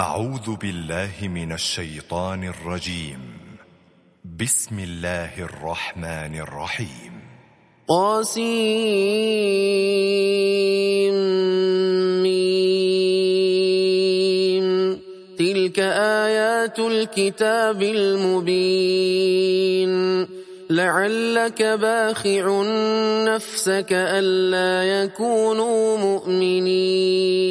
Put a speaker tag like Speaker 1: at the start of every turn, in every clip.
Speaker 1: أعوذ بالله من الشيطان الرجيم. بسم الله الرحمن الرحيم.
Speaker 2: قاسم تلك آيات الكتاب المبين. لعلك باخع نفسك ألا يكونوا مؤمنين.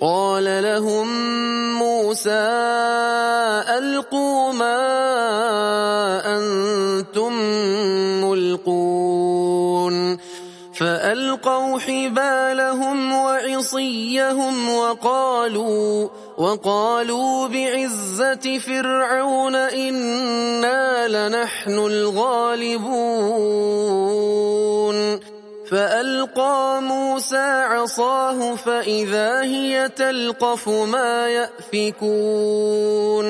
Speaker 2: قال لهم موسى ألقوا ما أنتم ملقون. فألقوا حبالهم وعصيهم وقالوا وقالوا بعزة فرعون إنا لنحن الغالبون. فألقى موسى عصاه فإذا هي تلقف ما يأفكون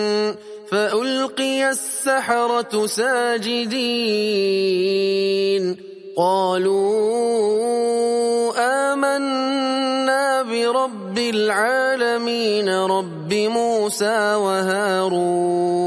Speaker 2: فألقي السحرة ساجدين قالوا آمنا برب العالمين رب موسى وهارون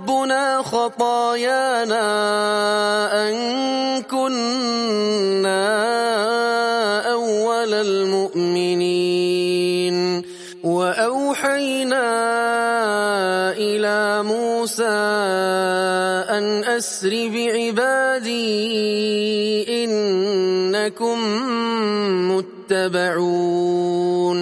Speaker 2: خطايانا أن كنا أول المؤمنين. وأوحينا إلى موسى أن أسر بعبادي إنكم متبعون.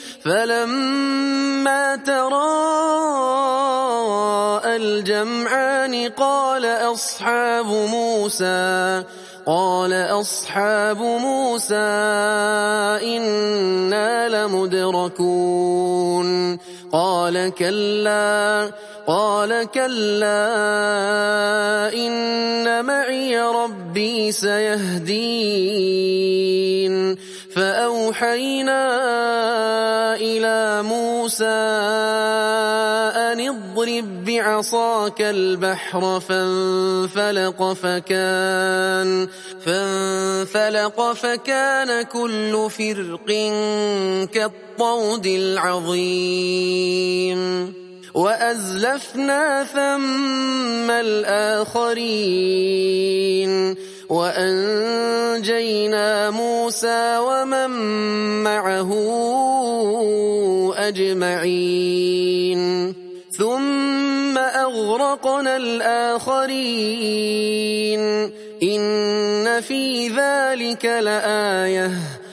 Speaker 2: فلما تراءى الجمع سمعان قال أصحاب موسى قال أصحاب موسى إنا لمدركون قال كلا قال كلا إن معي ربي سيهدين فأوحينا إلى موسى أن اضرب بعصاك البحر فانفلق فكان فانفلق فكان كل فرق كالطود العظيم. وأزلفنا ثم الآخرين. وأنجينا موسى ومن معه أجمعين. ثم أغرقنا الآخرين. إن في ذلك لآية.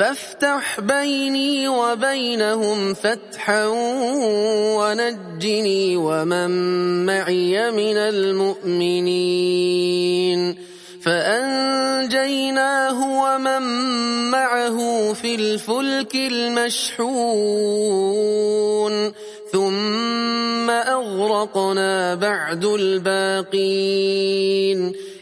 Speaker 2: فافتح بيني وبينهم فتحا ونجني ومن معي من المؤمنين فأنجيناه ومن معه في الفلك المشحون ثم أغرقنا بعد الباقين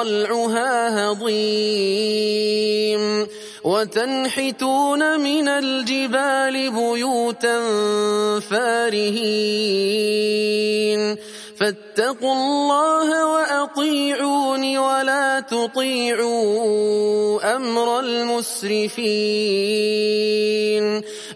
Speaker 2: طلعها هضيم وتنحتون من الجبال بيوتا فارهين فاتقوا الله وأطيعون ولا تطيعوا أمر المسرفين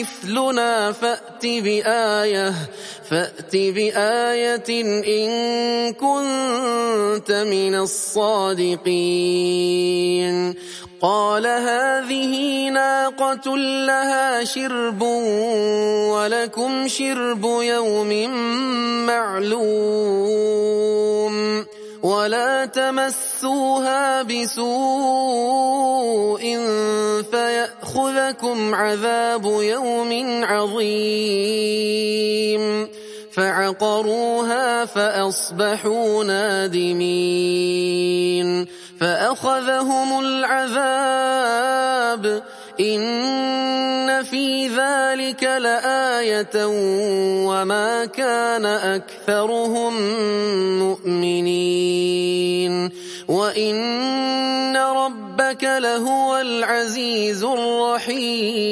Speaker 2: مثلنا فأت بآية فأت بآية إن كنت من الصادقين. قال هذه ناقة لها شرب ولكم شرب يوم معلوم. ولا تمسوها بسوء فيأخذكم عذاب يوم عظيم. فعقروها فأصبحوا نادمين. فأخذهم العذاب إن في ذلك لآية وما كان أكثرهم مؤمنين وإن ربك لهو العزيز الرحيم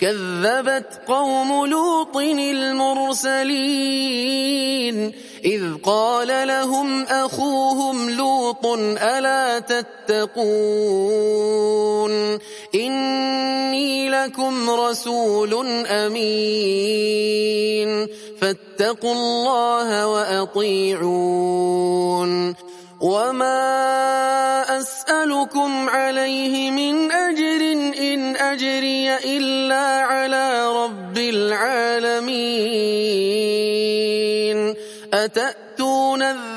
Speaker 2: كذبت قوم لوط المرسلين إذ قال لهم أخوهم لوط ألا تتقون؟ إني لكم رسول أمين. فاتقوا الله وأطيعون. وما أسألكم عليه من أجر إن أجري إلا على رب العالمين. أتأتون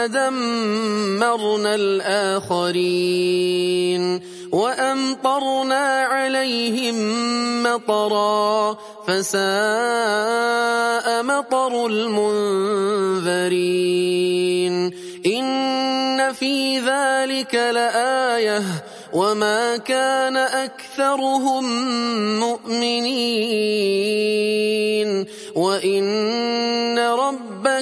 Speaker 2: ثم دمرنا الآخرين وأمطرنا عليهم مطرا فساء مطر المنذرين إن في ذلك لآية وما كان أكثرهم مؤمنين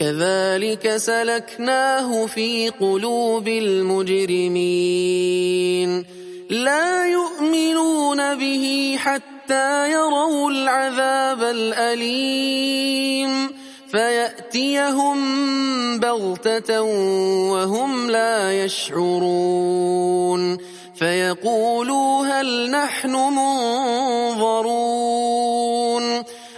Speaker 2: كذلك سلكناه في قلوب المجرمين. لا يؤمنون به حتى يروا العذاب الأليم. فيأتيهم بغتة وهم لا يشعرون. فيقولوا هل نحن منظرون.